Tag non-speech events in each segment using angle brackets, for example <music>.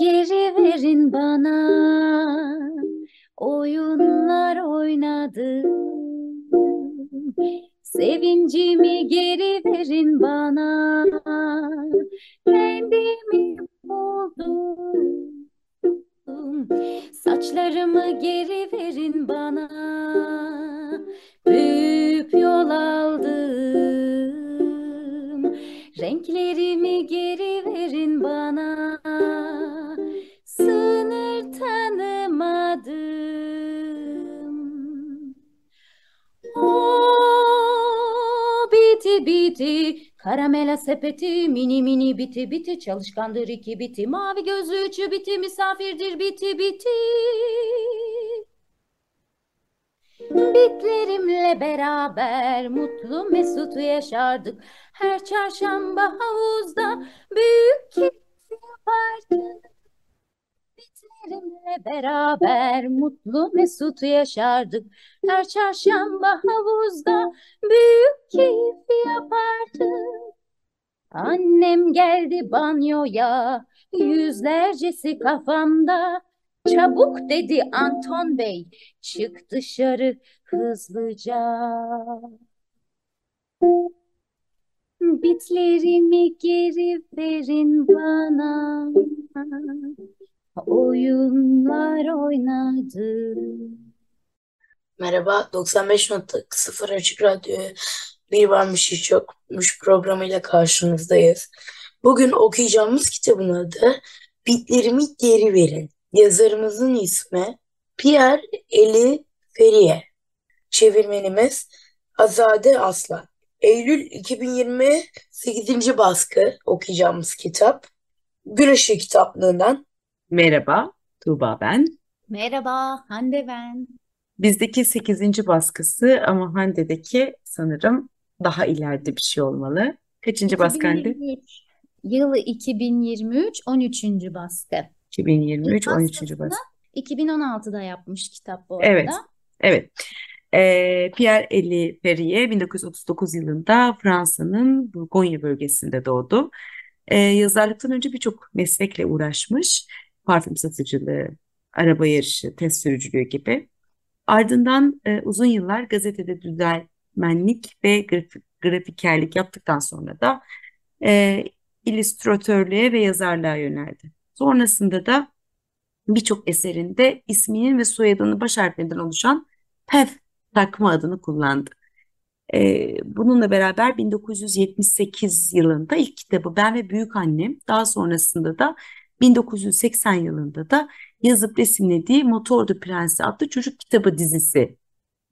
Geri verin bana. Oyunlar oynadım. Sevincimi geri verin bana. Kendimi buldum. Saçlarımı geri verin bana. Büyük yol aldım. Renklerimi geri verin bana Karamela sepeti mini mini biti biti çalışkandır iki biti mavi gözlü üçü biti misafirdir biti biti. Bitlerimle beraber mutlu mesut yaşardık. Her çarşamba havuzda büyük keyif yapardık Bitlerimle beraber mutlu mesut yaşardık her çarşamba havuzda büyük keyif yapardık. Annem geldi banyoya, yüzlercesi kafamda. Çabuk dedi Anton Bey, çık dışarı hızlıca. Bitlerimi geri verin bana. Oyunlar oynadım. Merhaba, 95.0 Açık Radyo Bir Varmış Hiç Yokmuş programıyla karşınızdayız. Bugün okuyacağımız kitabın adı Bitlerimi Geri Verin. Yazarımızın ismi Pierre Eli Ferrier. Çevirmenimiz Azade Aslan. Eylül 2020 8. baskı okuyacağımız kitap. Güneşli kitaplığından. Merhaba, Tuğba ben. Merhaba, Hande ben. Bizdeki 8. baskısı ama Hande'deki sanırım daha ileride bir şey olmalı. Kaçıncı baskı Hande? 2023. Yılı 2023, 13. baskı. 2023, İlk 13. baskısını baskı. 2016'da yapmış kitap bu Evet, arada. evet. Ee, Pierre Eli Ferrier 1939 yılında Fransa'nın Bourgogne bölgesinde doğdu. Ee, yazarlıktan önce birçok meslekle uğraşmış. Parfüm satıcılığı, araba yarışı, test sürücülüğü gibi. Ardından e, uzun yıllar gazetede düzenmenlik ve grafik, grafikerlik yaptıktan sonra da e, illüstratörlüğe ve yazarlığa yöneldi. Sonrasında da birçok eserinde isminin ve soyadının baş harflerinden oluşan PEF takma adını kullandı. Ee, bununla beraber 1978 yılında ilk kitabı Ben ve Büyük Annem, daha sonrasında da 1980 yılında da yazıp resimlediği Motordu Prensi adlı çocuk kitabı dizisini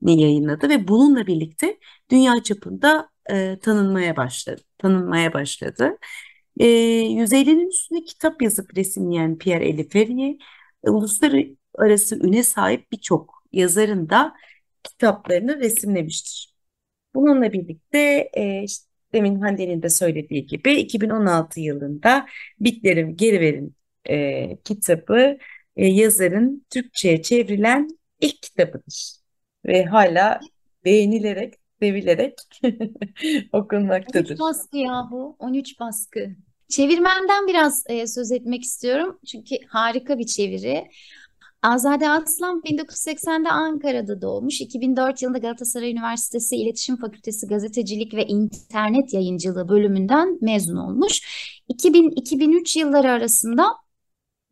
yayınladı ve bununla birlikte dünya çapında e, tanınmaya başladı. Tanınmaya başladı. E, 150'nin üstünde kitap yazıp resimleyen Pierre Eli Ferrier, e, uluslararası üne sahip birçok yazarın da kitaplarını resimlemiştir. Bununla birlikte e, işte demin Hande'nin de söylediği gibi 2016 yılında Bitlerim Geri Verin e, kitabı e, yazarın Türkçe'ye çevrilen ilk kitabıdır. Ve hala beğenilerek, sevilerek 13 <laughs> okunmaktadır. baskı yahu, 13 baskı. Çevirmenden biraz e, söz etmek istiyorum. Çünkü harika bir çeviri. Azade Aslan 1980'de Ankara'da doğmuş. 2004 yılında Galatasaray Üniversitesi İletişim Fakültesi Gazetecilik ve İnternet Yayıncılığı bölümünden mezun olmuş. 2000-2003 yılları arasında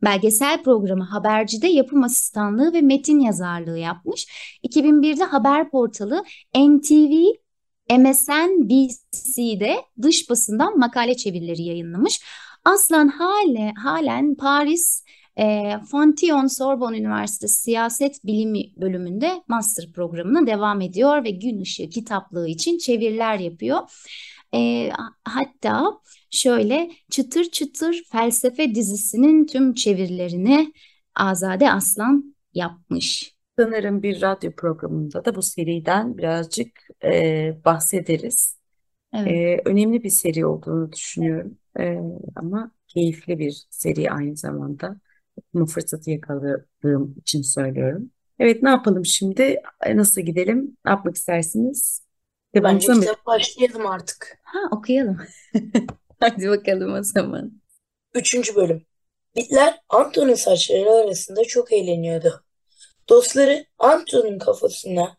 belgesel programı Haberci'de yapım asistanlığı ve metin yazarlığı yapmış. 2001'de haber portalı NTV MSNBC'de dış basından makale çevirileri yayınlamış. Aslan hale, halen Paris e, Fontillon Sorbonne Üniversitesi Siyaset Bilimi bölümünde master programına devam ediyor ve Gün Işığı kitaplığı için çeviriler yapıyor. E, hatta şöyle çıtır çıtır felsefe dizisinin tüm çevirilerini Azade Aslan yapmış. Sanırım bir radyo programında da bu seriden birazcık e, bahsederiz. Evet. E, önemli bir seri olduğunu düşünüyorum. E, ama keyifli bir seri aynı zamanda. Bu fırsatı yakaladığım için söylüyorum. Evet ne yapalım şimdi? Nasıl gidelim? Ne yapmak istersiniz? Bence mı? kitap başlayalım artık. Ha okuyalım. <laughs> Hadi bakalım o zaman. Üçüncü bölüm. Bitler Anton'un saçları arasında çok eğleniyordu. Dostları Anton'un kafasına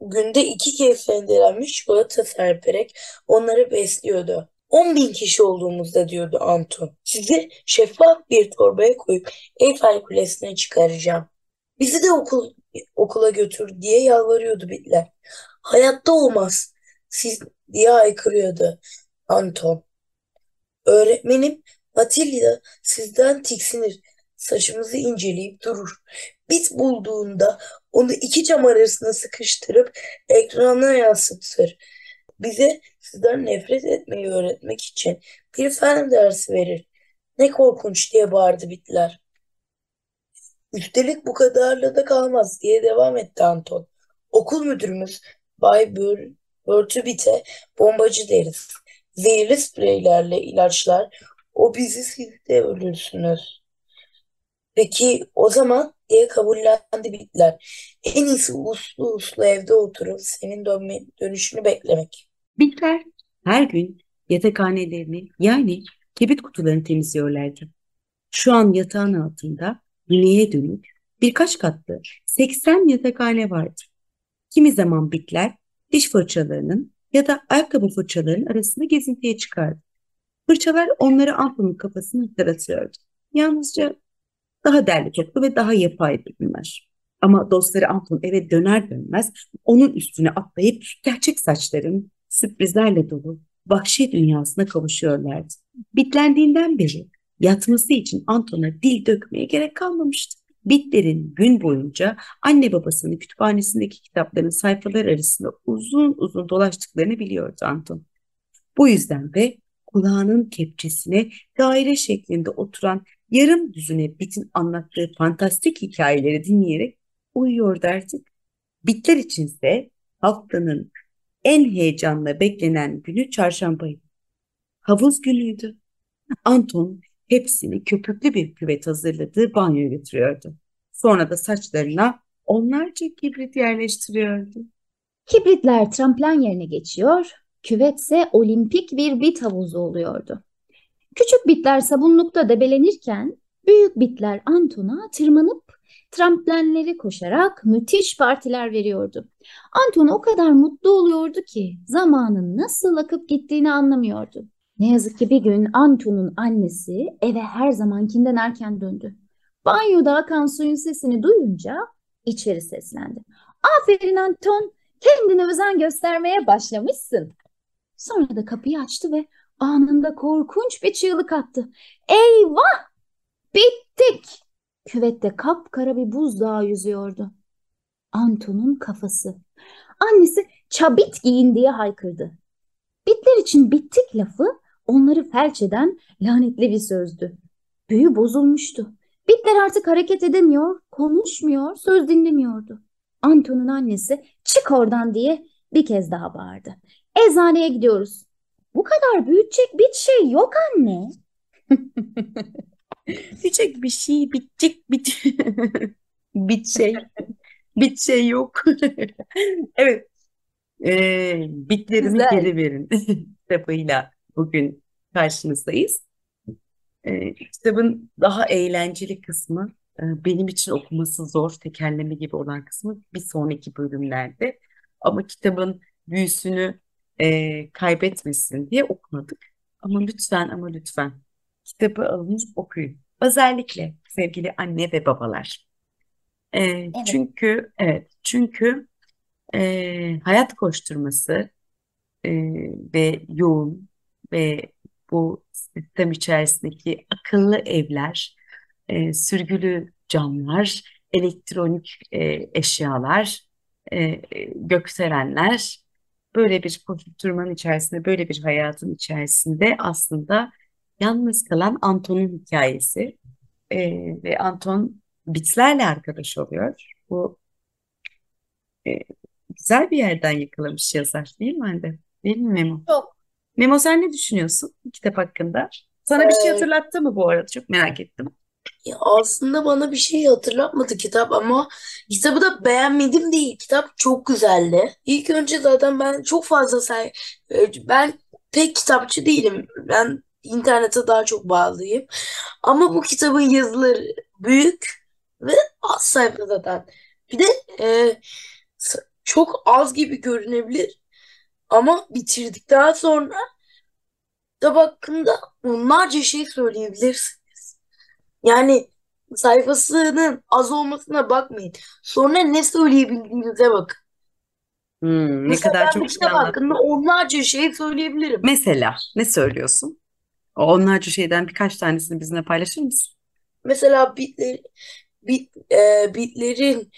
günde iki kez rendelenmiş çikolata serperek onları besliyordu. 10 bin kişi olduğumuzda diyordu Anton. Sizi şeffaf bir torbaya koyup Eyfel Kulesi'ne çıkaracağım. Bizi de okul, okula götür diye yalvarıyordu Bitler. Hayatta olmaz. Siz diye haykırıyordu Anton. Öğretmenim Matilda sizden tiksinir. Saçımızı inceleyip durur. Bit bulduğunda onu iki cam arasına sıkıştırıp ekrana yansıtır. Bize sizden nefret etmeyi öğretmek için bir fen dersi verir. Ne korkunç diye bağırdı bitler. Üstelik bu kadarla da kalmaz diye devam etti Anton. Okul müdürümüz Bay Bör Börtübit'e bombacı deriz. Zehirli spreylerle ilaçlar o bizi siz de ölürsünüz. Peki o zaman diye kabullendi bitler. En iyisi uslu uslu evde oturup senin dönme, dönüşünü beklemek. Bitler her gün yatakhanelerini yani kibrit kutularını temizliyorlardı. Şu an yatağın altında güneye dönük birkaç katlı 80 yatakhane vardı. Kimi zaman bitler diş fırçalarının ya da ayakkabı fırçalarının arasında gezintiye çıkardı. Fırçalar onları Anton'un kafasını hatırlatıyordu. Yalnızca daha derli toplu ve daha yapaydı bunlar. Ama dostları Anton eve döner dönmez onun üstüne atlayıp gerçek saçların sürprizlerle dolu vahşi dünyasına kavuşuyorlardı. Bitlendiğinden beri yatması için Anton'a dil dökmeye gerek kalmamıştı. Bitlerin gün boyunca anne babasının kütüphanesindeki kitapların sayfalar arasında uzun uzun dolaştıklarını biliyordu Anton. Bu yüzden de kulağının kepçesine daire şeklinde oturan yarım düzine Bit'in anlattığı fantastik hikayeleri dinleyerek uyuyordu artık. Bitler içinse haftanın en heyecanla beklenen günü çarşambaydı. Havuz günüydü. Anton hepsini köpüklü bir küvet hazırladığı banyoya götürüyordu. Sonra da saçlarına onlarca kibrit yerleştiriyordu. Kibritler tramplen yerine geçiyor, küvetse olimpik bir bit havuzu oluyordu. Küçük bitler sabunlukta debelenirken büyük bitler Anton'a tırmanıp tramplenleri koşarak müthiş partiler veriyordu. Anton o kadar mutlu oluyordu ki zamanın nasıl akıp gittiğini anlamıyordu. Ne yazık ki bir gün Anton'un annesi eve her zamankinden erken döndü. Banyoda akan suyun sesini duyunca içeri seslendi. Aferin Anton, kendine özen göstermeye başlamışsın. Sonra da kapıyı açtı ve anında korkunç bir çığlık attı. Eyvah! Bittik! Küvette kapkara bir buzdağı yüzüyordu. Anton'un kafası. Annesi çabit giyin diye haykırdı. Bitler için bittik lafı onları felç eden lanetli bir sözdü. Büyü bozulmuştu. Bitler artık hareket edemiyor, konuşmuyor, söz dinlemiyordu. Anton'un annesi çık oradan diye bir kez daha bağırdı. Eczaneye gidiyoruz. Bu kadar büyütecek bir şey yok anne. <laughs> Bitecek bir şey, bitecek bit <laughs> bit şey, bit şey yok. <laughs> evet, ee, bitlerimi Güzel. geri verin <laughs> kitabıyla bugün karşınızdayız. Ee, kitabın daha eğlenceli kısmı, e, benim için okuması zor, tekerleme gibi olan kısmı bir sonraki bölümlerde. Ama kitabın büyüsünü e, kaybetmesin diye okumadık. Ama lütfen ama lütfen kitabı alın okuyun. Özellikle sevgili anne ve babalar. E, Çünkü evet çünkü e, hayat koşturması e, ve yoğun ve bu sistem içerisindeki akıllı evler, e, sürgülü camlar, elektronik e, eşyalar, e, gökdelenler böyle bir koşturmanın içerisinde, böyle bir hayatın içerisinde aslında yalnız kalan Anton'un hikayesi. Ee, ve Anton Bitlerle arkadaş oluyor. Bu e, güzel bir yerden yakalamış yazar değil mi Hande? Değil mi Memo? Çok. Memo sen ne düşünüyorsun bu kitap hakkında? Sana bir şey Ee, hatırlattı mı bu arada? Çok merak ettim. Ya aslında bana bir şey hatırlatmadı kitap ama kitabı da beğenmedim değil. Kitap çok güzeldi. İlk önce zaten ben çok fazla say e, ben pek kitapçı değilim. Ben internete daha çok bağlıyım. Ama bu kitabın yazıları büyük ve az sayfa zaten. Bir de e, çok az gibi görünebilir ama bitirdikten sonra kitap hakkında onlarca şey söyleyebilirsiniz. Yani sayfasının az olmasına bakmayın. Sonra ne söyleyebildiğinize bakın. Hmm, ne Mesela kadar çok bir şey hakkında onlarca şey söyleyebilirim. Mesela ne söylüyorsun? O onlarca şeyden birkaç tanesini bizimle paylaşır mısın? Mesela bitler, bit, e, bitlerin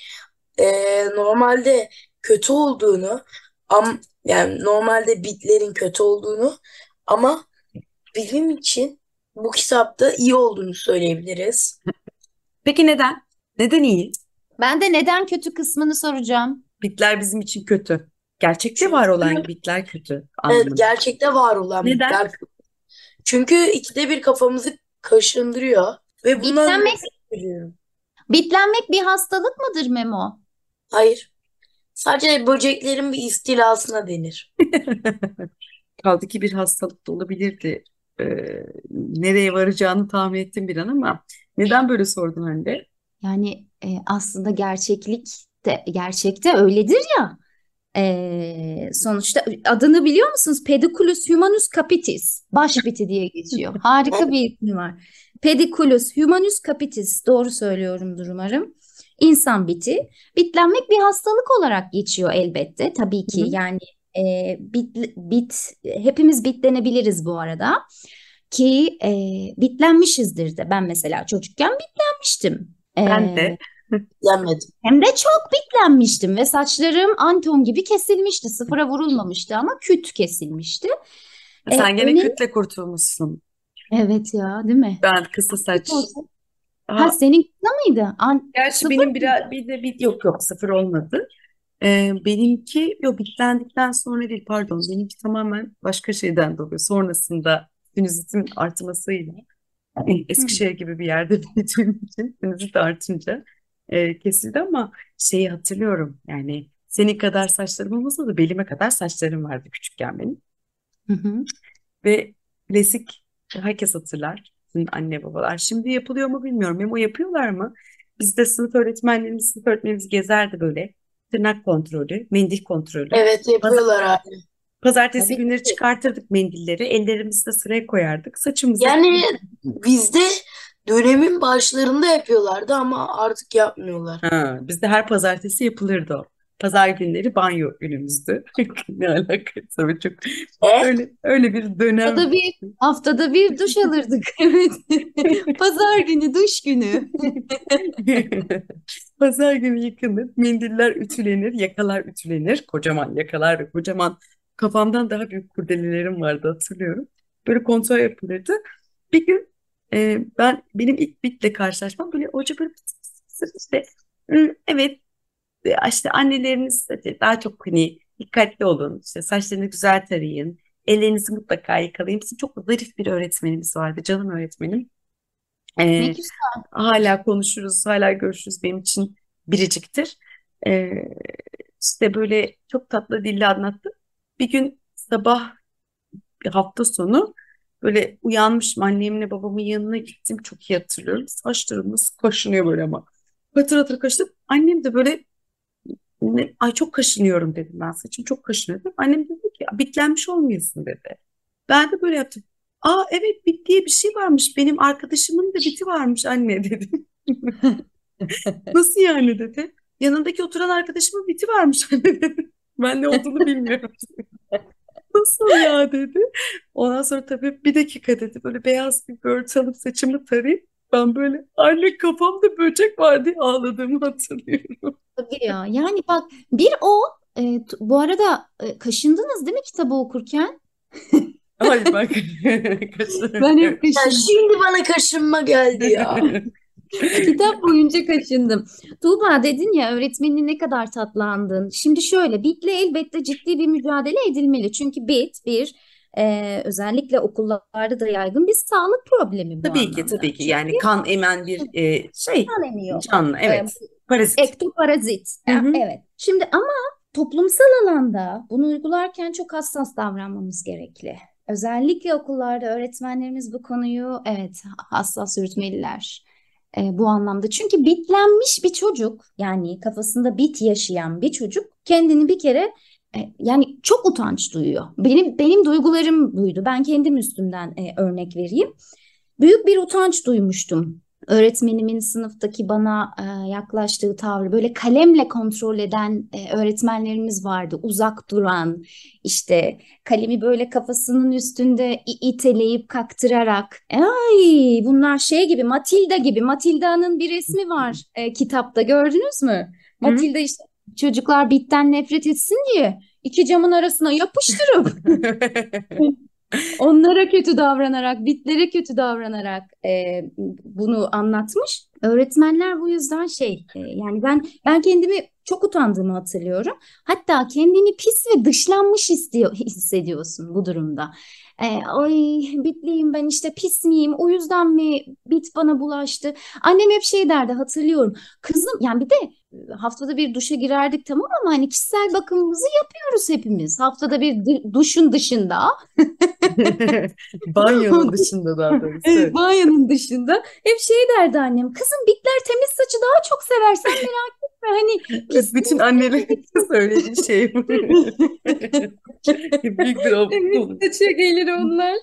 e, normalde kötü olduğunu am, yani normalde bitlerin kötü olduğunu ama bizim için bu kitapta iyi olduğunu söyleyebiliriz. Peki neden? Neden iyi? Ben de neden kötü kısmını soracağım. Bitler bizim için kötü. Gerçekte var olan bitler kötü evet, gerçekte var olan Neden? bitler. Çünkü ikide bir kafamızı kaşındırıyor ve bundan Bitlenmek. Bitlenmek bir hastalık mıdır Memo? Hayır. Sadece böceklerin bir istilasına denir. <laughs> Kaldı ki bir hastalık da olabilirdi. Ee, nereye varacağını tahmin ettim bir an ama neden böyle sordun Hande? Yani e, aslında gerçeklik de gerçekte öyledir ya. E, sonuçta adını biliyor musunuz? Pediculus humanus capitis. Baş biti diye geçiyor. Harika bir ismi var. Pediculus humanus capitis. Doğru söylüyorumdur umarım. İnsan biti. Bitlenmek bir hastalık olarak geçiyor elbette. Tabii Hı ki hı. yani e, bit, bit hepimiz bitlenebiliriz bu arada. Ki e, bitlenmişizdir de. Ben mesela çocukken bitlenmiştim. Ben de. E, Yenmedim. hem de çok bitlenmiştim ve saçlarım Anton gibi kesilmişti. Sıfıra vurulmamıştı ama küt kesilmişti. E, Sen gene önemli. kütle kurtulmuşsun. Evet ya, değil mi? Ben kısa saç. Ha Aa, senin kısa mıydı? An gerçi sıfır benim mıydı? biraz bir de bir yok yok sıfır olmadı. Ee, benimki yok bitlendikten sonra değil pardon benimki tamamen başka şeyden dolayı. Sonrasında sinüzitin artmasıyla yani Hı. Eskişehir gibi bir yerde <laughs> büyüdüğüm için sinüzit artınca e, kesildi ama şeyi hatırlıyorum yani senin kadar saçlarım olmasa da belime kadar saçlarım vardı küçükken benim. Hı hı. Ve klasik herkes hatırlar. Bizim anne babalar. Şimdi yapılıyor mu bilmiyorum. Memo yapıyorlar mı? Bizde sınıf öğretmenlerimiz, sınıf öğretmenimiz gezerdi böyle. Tırnak kontrolü, mendil kontrolü. Evet yapıyorlar abi. Pazartesi Tabii günleri ki. çıkartırdık mendilleri. Ellerimizi de sıraya koyardık. Saçımızı Yani bizde dönemin başlarında yapıyorlardı ama artık yapmıyorlar. Ha, bizde her pazartesi yapılırdı o. Pazar günleri banyo günümüzdü. Ne alakası tabii çok E? öyle öyle bir dönem. Haftada bir haftada bir duş alırdık. Evet. Pazar günü duş günü. Pazar günü yıkanır, mendiller ütülenir, yakalar ütülenir. Kocaman yakalar ve kocaman kafamdan daha büyük kurdelelerim vardı hatırlıyorum. Böyle kontrol yapılırdı. Bir gün e, ben benim ilk bitle karşılaşmam böyle hoca böyle işte "Hı, evet e, işte anneleriniz de daha çok hani dikkatli olun işte saçlarını güzel tarayın ellerinizi mutlaka yıkayın. Bizim çok zarif bir öğretmenimiz vardı canım öğretmenim. Ne E, güzel. hala konuşuruz hala görüşürüz benim için biriciktir. E, işte böyle çok tatlı dille anlattı. Bir gün sabah hafta sonu böyle uyanmışım annemle babamın yanına gittim çok iyi hatırlıyorum. Saçlarım nasıl kaşınıyor böyle ama. Patır patır kaşıdım. Annem de böyle ne- ay çok kaşınıyorum dedim ben saçım çok kaşınıyor. Annem dedi ki bitlenmiş olmayasın dedi. Ben de böyle yaptım. Aa evet bit diye bir şey varmış. Benim arkadaşımın da biti varmış anne <laughs> dedim. Nasıl yani dedi. Yanındaki oturan arkadaşımın biti varmış anne <laughs> dedi. Ben ne olduğunu bilmiyorum. <laughs> Nasıl ya dedi. Ondan sonra tabii bir dakika dedi. Böyle beyaz bir örtü alıp saçımı tarayıp ben böyle anne kafamda böcek var diye ağladığımı hatırlıyorum. Tabii ya. Yani bak bir o E, bu arada e, kaşındınız değil mi kitabı okurken? <laughs> Ay bak. <laughs> Ben hep kaşındım. şimdi bana kaşınma geldi ya. <laughs> Kitap boyunca kaşındım. Tuğba dedin ya öğretmenini ne kadar tatlandın. Şimdi şöyle BIT'le elbette ciddi bir mücadele edilmeli. Çünkü BIT bir e, özellikle okullarda da yaygın bir sağlık problemi bu Tabii ki anlamda. tabii ki Çünkü yani kan emen bir e, şey kan emiyor. canlı evet parazit. Ektoparazit. Hı. Evet. Şimdi ama toplumsal alanda bunu uygularken çok hassas davranmamız gerekli. Özellikle okullarda öğretmenlerimiz bu konuyu evet hassas yürütmeliler. E, bu anlamda. Çünkü bitlenmiş bir çocuk yani kafasında bit yaşayan bir çocuk kendini bir kere e, yani çok utanç duyuyor. Benim benim duygularım buydu. Ben kendim üstümden e, örnek vereyim. Büyük bir utanç duymuştum. Öğretmenimin sınıftaki bana e, yaklaştığı tavrı böyle kalemle kontrol eden e, öğretmenlerimiz vardı. Uzak duran, işte kalemi böyle kafasının üstünde iteleyip kaktırarak. Ay bunlar şey gibi Matilda gibi. Matilda'nın bir resmi var e, kitapta gördünüz mü? Matilda işte çocuklar bitten nefret etsin diye iki camın arasına yapıştırıp <laughs> onlara kötü davranarak, bitlere kötü davranarak e, bunu anlatmış. Öğretmenler bu yüzden şey e, yani ben ben kendimi çok utandığımı hatırlıyorum. Hatta kendini pis ve dışlanmış istiyor, hissediyorsun bu durumda. E, ay bitliyim ben işte pis miyim o yüzden mi bit bana bulaştı. Annem hep şey derdi hatırlıyorum. Kızım yani bir de haftada bir duşa girerdik tamam ama hani kişisel bakımımızı yapıyoruz hepimiz. Haftada bir du- duşun dışında. <laughs> Banyonun dışında daha doğrusu. Evet, banyonun dışında hep şey derdi annem. Kızım bitler temiz saçı daha çok sever sen merak etme. Hani <laughs> Evet, bütün annelerin <laughs> söylediği şey bu. Büyük bir temiz saça gelir onlar.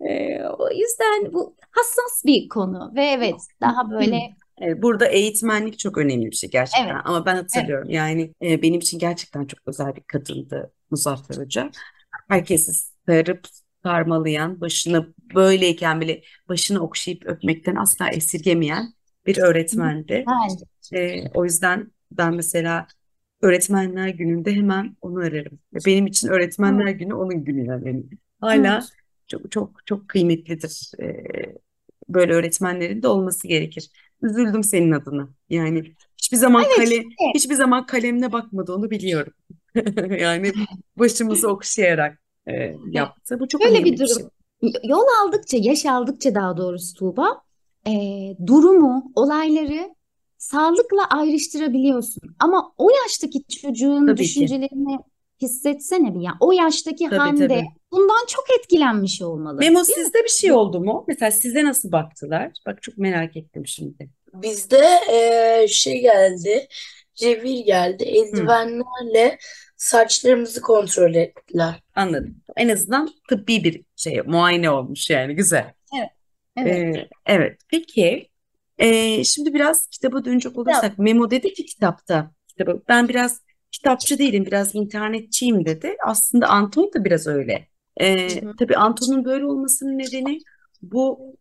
Ee, o yüzden bu hassas bir konu ve evet daha böyle Evet, burada eğitmenlik çok önemli bir şey gerçekten. Evet. Ama ben hatırlıyorum yani e, benim için gerçekten çok özel bir kadındı Muzaffer Hoca. Herkesi sarıp sarmalayan, başını böyleyken bile başını okşayıp öpmekten asla esirgemeyen bir öğretmendi. güzel. E, o yüzden ben mesela Öğretmenler Günü'nde hemen onu ararım. Benim için Öğretmenler Günü onun günü yani. Hala Evet. çok çok çok kıymetlidir. E, böyle öğretmenlerin de olması gerekir. Üzüldüm senin adına. Yani hiçbir zaman Evet, kalem işte. hiçbir zaman kalemine bakmadı onu biliyorum. <laughs> Yani başımızı okşayarak e, yaptı. Bu çok Böyle önemli bir bir durum. şey. Yol aldıkça, yaş aldıkça daha doğrusu Tuğba, e, durumu, olayları sağlıkla ayrıştırabiliyorsun. Ama o yaştaki çocuğun Tabii ki. düşüncelerini hissetsene bir ya. O yaştaki Tabii Hande tabii. Bundan çok etkilenmiş olmalı. Memo Değil mi? sizde bir şey oldu mu? Mesela size nasıl baktılar? Bak çok merak ettim şimdi. Bizde eee, şey geldi, revir geldi. Eldivenlerle saçlarımızı kontrol ettiler. Anladım. En azından tıbbi bir şey, muayene olmuş yani güzel. Evet. Ee, evet. Peki, ee, şimdi biraz kitaba dönecek olursak, Memo dedi ki kitapta, kitabı, ben biraz kitapçı değilim, biraz internetçiyim dedi. Aslında Anton da biraz öyle. Hı hı. tabii Anton'un böyle olmasının nedeni bu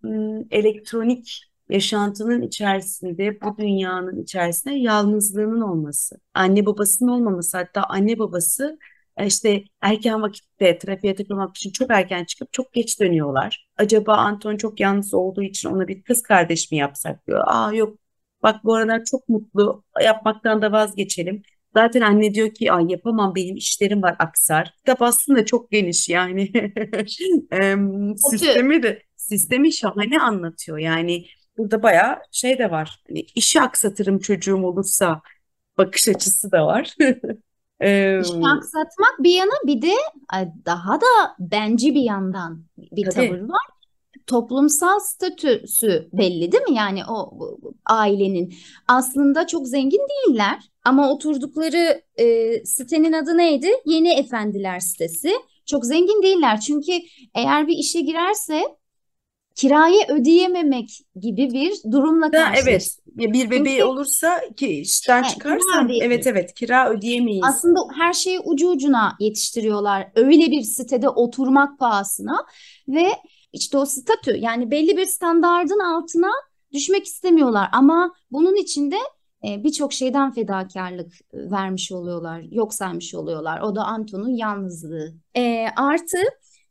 elektronik yaşantının içerisinde, bu dünyanın içerisinde yalnızlığının olması. Anne babasının olmaması, hatta anne babası e, işte erken vakitte trafiğe takılmak için çok erken çıkıp çok geç dönüyorlar. Acaba Anton çok yalnız olduğu için ona bir kız kardeş mi yapsak diyor. Aa yok bak bu aralar çok mutlu yapmaktan da vazgeçelim. Zaten anne diyor ki ay yapamam benim işlerim var aksar. Kitap aslında çok geniş yani <laughs> Em, sistemi de sistemi şahane anlatıyor. Yani burada bayağı şey de var. Hani işi aksatırım çocuğum olursa bakış açısı da var. <laughs> İşi aksatmak bir yana bir de daha da benci bir yandan bir Tabii. tavır var. Toplumsal statüsü belli değil mi? Yani o ailenin aslında çok zengin değiller ama oturdukları e, sitenin adı neydi? Yeni Efendiler sitesi. Çok zengin değiller çünkü eğer bir işe girerse kirayı ödeyememek gibi bir durumla karşılaşıyor. evet. Bir bebeği Çünkü- olursa ki işten He, çıkarsa kira ödeyemeyiz. evet evet kira ödeyemeyiz. Aslında her şeyi ucu ucuna yetiştiriyorlar. Öyle bir sitede oturmak pahasına ve işte o statü yani belli bir standardın altına düşmek istemiyorlar. Ama bunun için de e, birçok şeyden fedakarlık e, vermiş oluyorlar, yok saymış oluyorlar. O da Anton'un yalnızlığı. E, artı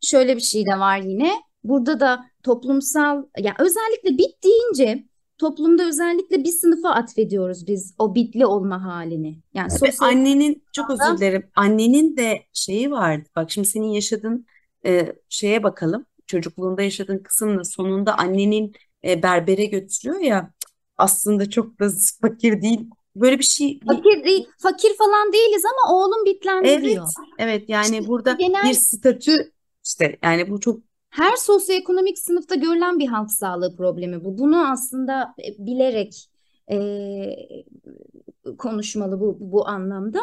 şöyle bir şey de var yine. Burada da toplumsal, yani özellikle bit deyince toplumda özellikle bir sınıfa atfediyoruz biz o bitli olma halini. Yani sosyal annenin çok özür dilerim. Annenin de şeyi vardı. Bak şimdi senin yaşadığın e, şeye bakalım. Çocukluğunda yaşadığın kısımla sonunda annenin e, berbere götürüyor ya. Aslında çok da fakir değil. Böyle bir şey fakir değil, fakir falan değiliz ama oğlum bitlendi Evet, diyor. evet yani İşte burada genel- bir statü işte yani bu çok Her sosyoekonomik sınıfta görülen bir halk sağlığı problemi bu. Bunu aslında e, bilerek e, konuşmalı bu bu anlamda.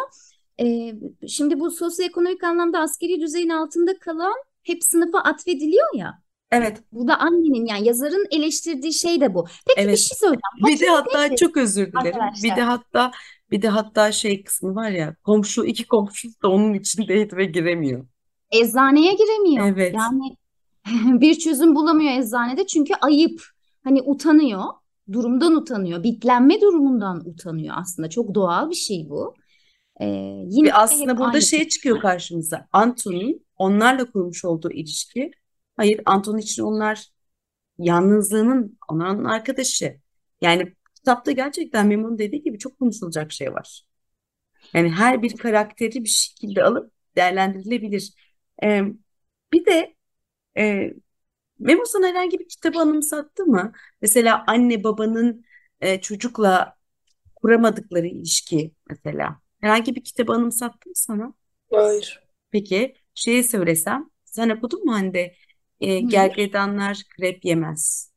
E, şimdi bu sosyoekonomik anlamda askeri düzeyin altında kalan hep sınıfa atfediliyor ya. Evet Bu da annenin yani yazarın eleştirdiği şey de bu. Peki bir Evet. şey söyleyeceğim. bir de Fakir hatta nedir çok özür dilerim. Bir de arkadaşlar? hatta bir de hatta şey kısmı var ya komşu iki komşu da onun içindeydi ve giremiyor. Eczaneye giremiyor. Evet. Yani <laughs> bir çözüm bulamıyor eczanede çünkü ayıp. Hani utanıyor. Durumdan utanıyor. Bitlenme durumundan utanıyor aslında. Çok doğal bir şey bu. Ee, yine Ve aslında hep burada aynı şey çıkıyor karşımıza. Anton'un onlarla kurmuş olduğu ilişki. Hayır, Anton için onlar yalnızlığının onların arkadaşı. Yani kitapta gerçekten Memo'nun dediği gibi çok konuşulacak şey var. Yani her bir karakteri bir şekilde alıp değerlendirilebilir. Ee, bir de e, Memo sana herhangi bir kitabı anımsattı mı? Mesela anne babanın e, çocukla kuramadıkları ilişki mesela. Herhangi bir kitabı anımsattı mı sana? Hayır. Peki şeyi söylesem sen okudun mu Hande? E, Hı. gergedanlar krep yemez.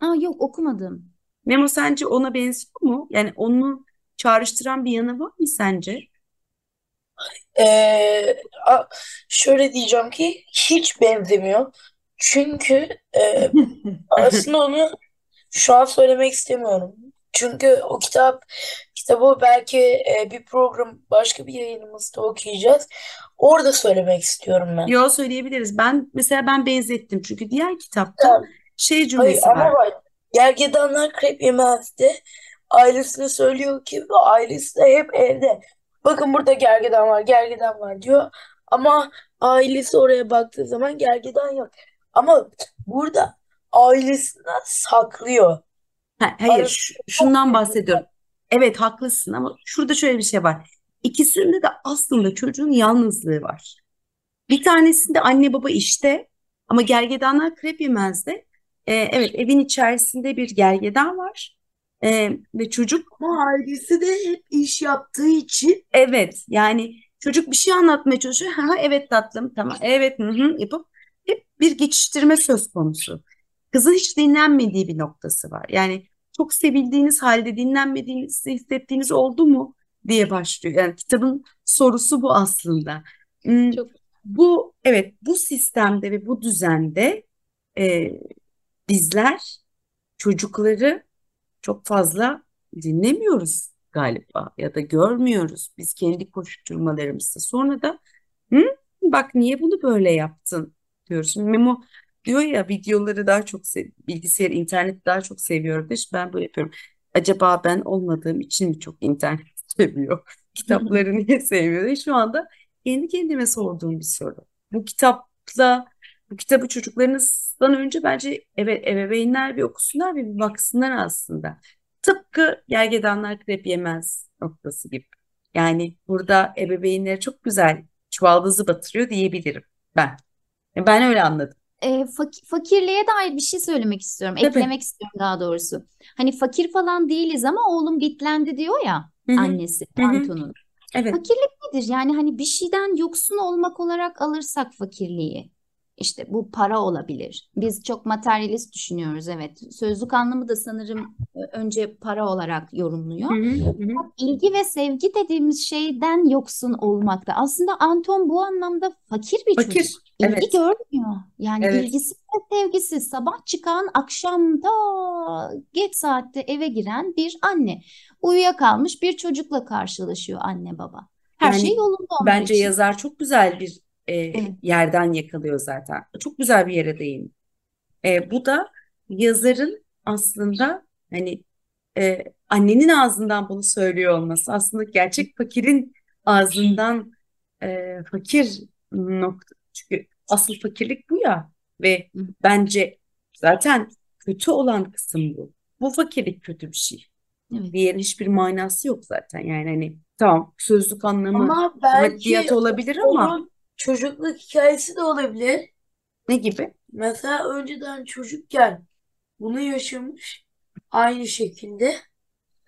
Aa, yok okumadım. Memo sence ona benziyor mu? Yani onu çağrıştıran bir yanı var mı sence? Ee, a- şöyle diyeceğim ki hiç benzemiyor. Çünkü e, <laughs> aslında onu şu an söylemek istemiyorum. Çünkü o kitap kitabı belki e, bir program başka bir yayınımızda okuyacağız. Orada söylemek istiyorum ben. Yo söyleyebiliriz. Ben mesela ben benzettim çünkü diğer kitapta Tamam. şey Hayır cümlesi ama var. gergedanlar krep yemezdi. Ailesine söylüyor ki ailesi de hep evde. Bakın burada gergedan var, gergedan var diyor. Ama ailesi oraya baktığı zaman gergedan yok. Ama burada ailesinden saklıyor. Ha, hayır, çok şundan bahsediyorum. Evet haklısın ama şurada şöyle bir şey var. İkisinde de aslında çocuğun yalnızlığı var. Bir tanesinde anne baba işte ama gergedanlar krep yemezdi. Ee, evet evin içerisinde bir gergedan var. Ee, ve çocuk Ama ailesi de hep iş yaptığı için evet yani çocuk bir şey anlatmaya çalışıyor. Ha evet tatlım tamam evet hı hı yapıp hep bir geçiştirme söz konusu. Kızın hiç dinlenmediği bir noktası var. Yani çok sevildiğiniz halde dinlenmediğinizi hissettiğiniz oldu mu diye başlıyor. Yani kitabın sorusu bu aslında. Hmm, Çok Bu evet bu sistemde ve bu düzende e, bizler çocukları çok fazla dinlemiyoruz galiba ya da görmüyoruz biz kendi koşturmalarımızda. Sonra da Hı, bak niye bunu böyle yaptın diyoruz. Şimdi Memo diyor ya videoları daha çok bilgisayar, internet daha çok seviyorum. İşte ben böyle yapıyorum. Acaba ben olmadığım için mi çok internet <laughs> seviyor? Kitapları niye sevmiyor? Şu anda kendi kendime sorduğum bir soru. Bu kitapla bu kitabı çocuklarınızdan önce bence ebe, ebeveynler bir okusunlar bir baksınlar aslında. Tıpkı gergedanlar krep yemez noktası gibi. Yani burada ebeveynler çok güzel çuvaldızı batırıyor diyebilirim ben. Ben öyle anladım. E, fak- fakirliğe dair bir şey söylemek istiyorum. Tabii. Eklemek istiyorum daha doğrusu. Hani fakir falan değiliz ama oğlum bitlendi diyor ya Hı hı, annesi. Anton'un. Evet. Fakirlik nedir? Yani hani bir şeyden yoksun olmak olarak alırsak fakirliği. İşte bu para olabilir. Biz çok materyalist düşünüyoruz evet. Sözlük anlamı da sanırım e, önce para olarak yorumluyor. Hı hı, hı hı. İlgi ve sevgi dediğimiz şeyden yoksun olmakta. Aslında Anton bu anlamda fakir bir Fakir, çocuk. İlgi evet. görmüyor. Yani Evet. ilgisiz ve sevgisiz. Sabah çıkan, akşamda geç saatte eve giren bir anne. Uyuyakalmış bir çocukla karşılaşıyor anne baba. Her şey Yani yolunda onun bence için. yazar çok güzel bir e, Evet. yerden yakalıyor zaten. Çok güzel bir yere değin. E, bu da yazarın aslında hani e, annenin ağzından bunu söylüyor olması aslında gerçek fakirin ağzından e, fakir nokta çünkü asıl fakirlik bu ya ve bence zaten kötü olan kısım bu. Bu fakirlik kötü bir şey. Evet. Diğerinin hiçbir manası yok zaten. Yani hani tamam sözlük anlamı Ama maddiyat olabilir ama çocukluk hikayesi de olabilir. ne gibi? Mesela önceden çocukken bunu yaşamış aynı şekilde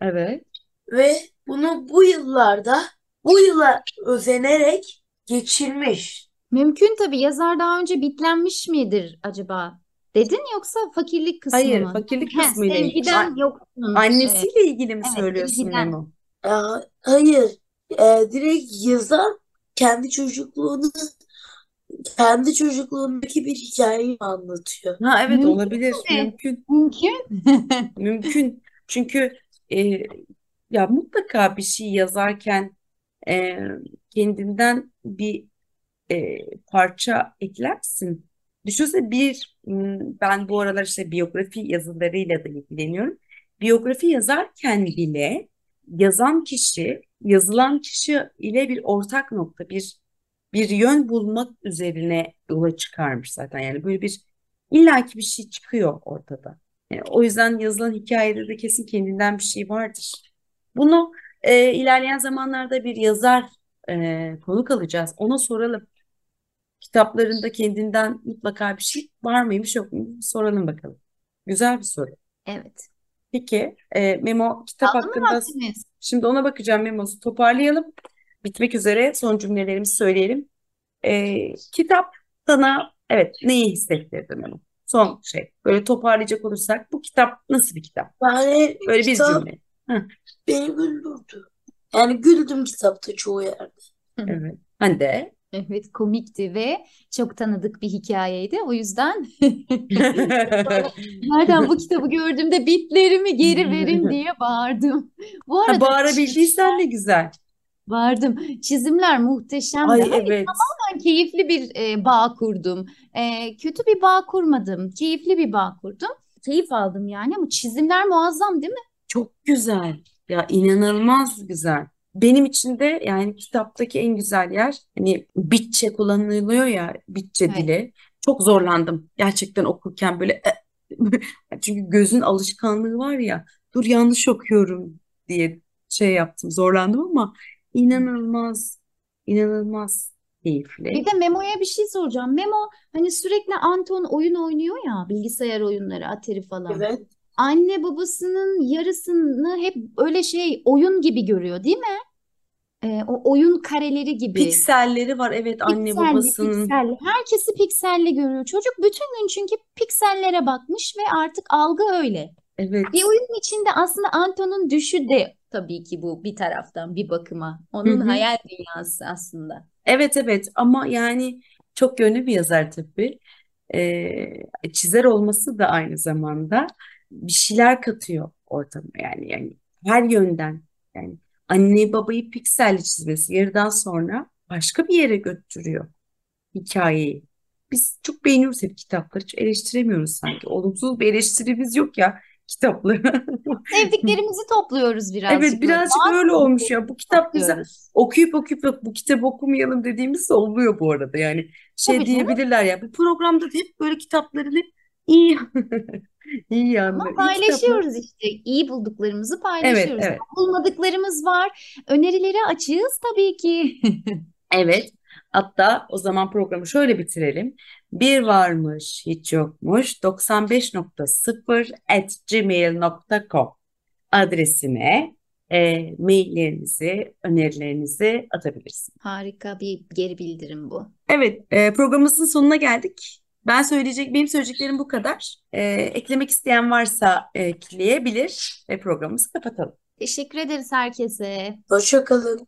Evet. ve bunu bu yıllarda bu yıla özenerek geçirmiş. Mümkün tabii yazar daha önce bitlenmiş midir acaba? Dedin yoksa fakirlik kısmı Hayır, mı? fakirlik He, kısmıyla ilgili. sevgiden yoksun. Annesiyle ilgili mi evet, söylüyorsun. Memo? Aa, hayır, Ee, direkt yazar kendi çocukluğunu kendi çocukluğundaki bir hikayeyi anlatıyor. Ha evet Mümkün olabilir, tabii. mümkün, Mümkün. <laughs> mümkün. Çünkü e, ya mutlaka bir şey yazarken e, kendinden bir e, parça eklersin. Düşünsene bir ben bu aralar işte biyografi yazılarıyla da ilgileniyorum. Biyografi yazarken bile yazan kişi, yazılan kişi ile bir ortak nokta, bir bir yön bulmak üzerine yola çıkarmış zaten. Yani böyle bir illaki bir şey çıkıyor ortada. Yani o yüzden yazılan hikayede de kesin kendinden bir şey vardır. Bunu e, ilerleyen zamanlarda bir yazar e, konuk alacağız. Ona soralım. Kitaplarında kendinden mutlaka bir şey var mıymış yok mu? Soralım bakalım. Güzel bir soru. Evet. Peki e, Memo kitap Kaldı mı hakkında şimdi ona bakacağım Memo'su toparlayalım. Bitmek üzere son cümlelerimizi söyleyelim. E, kitap sana evet neyi hissettirdi Memo? Son şey. Böyle toparlayacak olursak bu kitap nasıl bir kitap? Yani Böyle bir kitap cümle. Hı, beni güldürdü. Yani güldüm kitapta çoğu yerde. evet. Hande. Evet, komikti ve çok tanıdık bir hikayeydi. O yüzden <laughs> nereden bu kitabı gördüğümde bitlerimi geri verin <laughs> diye bağırdım. Bu Ha, arada bağırabildiysen ne güzel. bağırdım. Çizimler muhteşemdi. Ay evet. ben keyifli bir e, bağ kurdum. E, kötü bir bağ kurmadım. Keyifli bir bağ kurdum. Keyif aldım yani ama çizimler muazzam değil mi? Çok güzel. Ya inanılmaz güzel. Benim için de yani kitaptaki en güzel yer hani Bitçe kullanılıyor ya Bitçe Evet. dili. Çok zorlandım gerçekten okurken böyle çünkü gözün alışkanlığı var ya dur yanlış okuyorum diye şey yaptım zorlandım ama inanılmaz inanılmaz keyifli. Bir de Memo'ya bir şey soracağım. Memo hani sürekli Anton oyun oynuyor ya bilgisayar oyunları, Atari falan. Evet. Anne babasının yarısını hep öyle şey oyun gibi görüyor değil mi? Ee, o oyun kareleri gibi. Pikselleri var evet anne Pikselli, babasının. pikselli. Herkesi pikselli görüyor. Çocuk bütün gün çünkü piksellere bakmış ve artık algı öyle. Evet. Bir oyunun içinde aslında Anton'un düşü de tabii ki bu bir taraftan bir bakıma. Onun hı. hayal dünyası aslında. Evet evet ama yani çok yönlü bir yazar tabii. Ee, çizer olması da aynı zamanda bir şeyler katıyor ortama yani yani her yönden yani anne babayı pikselli çizmesi yarıdan sonra başka bir yere götürüyor hikayeyi. Biz çok beğeniyoruz hep kitapları hiç eleştiremiyoruz sanki. Olumsuz bir eleştirimiz yok ya kitapları. <laughs> Sevdiklerimizi topluyoruz birazcık Evet birazcık Bazı öyle olmuş ya bu kitap güzel. topluyoruz. Okuyup okuyup yok bu kitabı okumayalım dediğimiz de oluyor bu arada. Yani şey Tabii canım. diyebilirler ya bu programda da hep böyle kitapların hep iyi <laughs> iyi yanları, Ama paylaşıyoruz işte. İyi bulduklarımızı Evet paylaşıyoruz. evet Bulmadıklarımız var. Önerileri açığız tabii ki. <laughs> evet. Hatta o zaman programı şöyle bitirelim. Bir varmış hiç yokmuş 95.0 at gmail.com adresine e, maillerinizi, önerilerinizi atabilirsiniz. Harika bir geri bildirim bu. Evet, e, programımızın sonuna geldik. Ben söyleyecek, benim söyleyeceklerim bu kadar. E, eklemek isteyen varsa ekleyebilir ve programımızı kapatalım. Teşekkür ederiz herkese. Hoşça kalın.